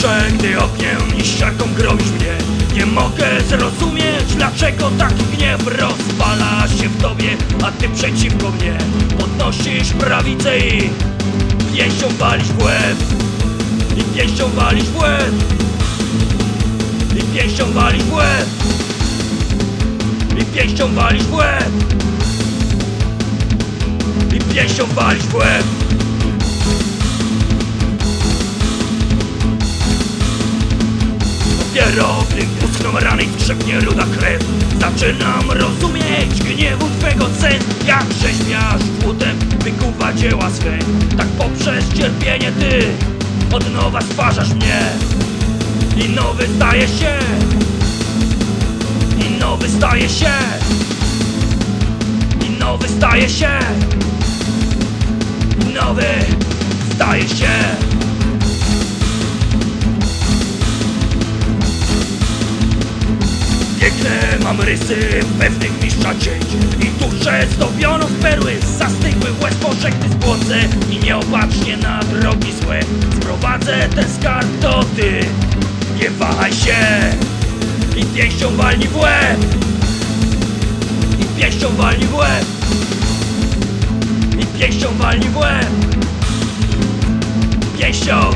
Gdy ogniem i siarką mnie. Nie mogę zrozumieć, dlaczego taki gniew rozpala się w tobie A ty przeciwko mnie podnosisz prawicę i pięścią walisz w łeb. I pięścią walisz w łeb. I pięścią walisz w łeb. I pięścią walisz w łeb. I pięścią walisz w łeb Gdy uschną rany i skrzepnie ruda krew. Zaczynam rozumieć gniewu twego sen. Jak rzeźmiarz płutem wykuwa dzieła swe. Tak poprzez cierpienie ty od nowa stwarzasz mnie. I nowy staje się. I nowy staje się. I nowy staje się. I nowy staje się Piękne mam rysy pewnych mistrza cięć? I duszę zdobioną w perły Zastygły łez pożegny zbłądzę I nieopatrznie na drogi złe Sprowadzę ten skarb to ty Nie wahaj się! I pięścią walni w łeb! I pięścią walni w łeb! I pięścią walni w łeb! Pięścią